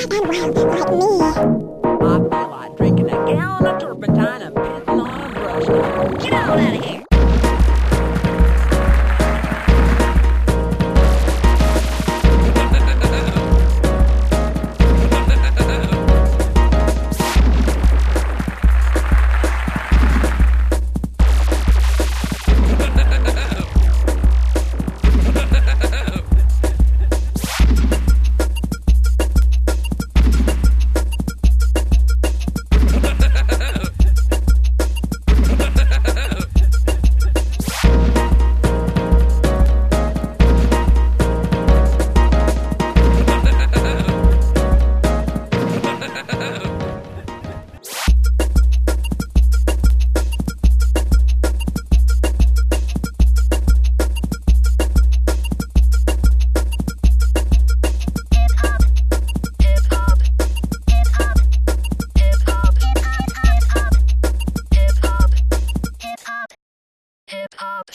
someone wrong like me. I feel like drinking a gallon of turpentine. it up.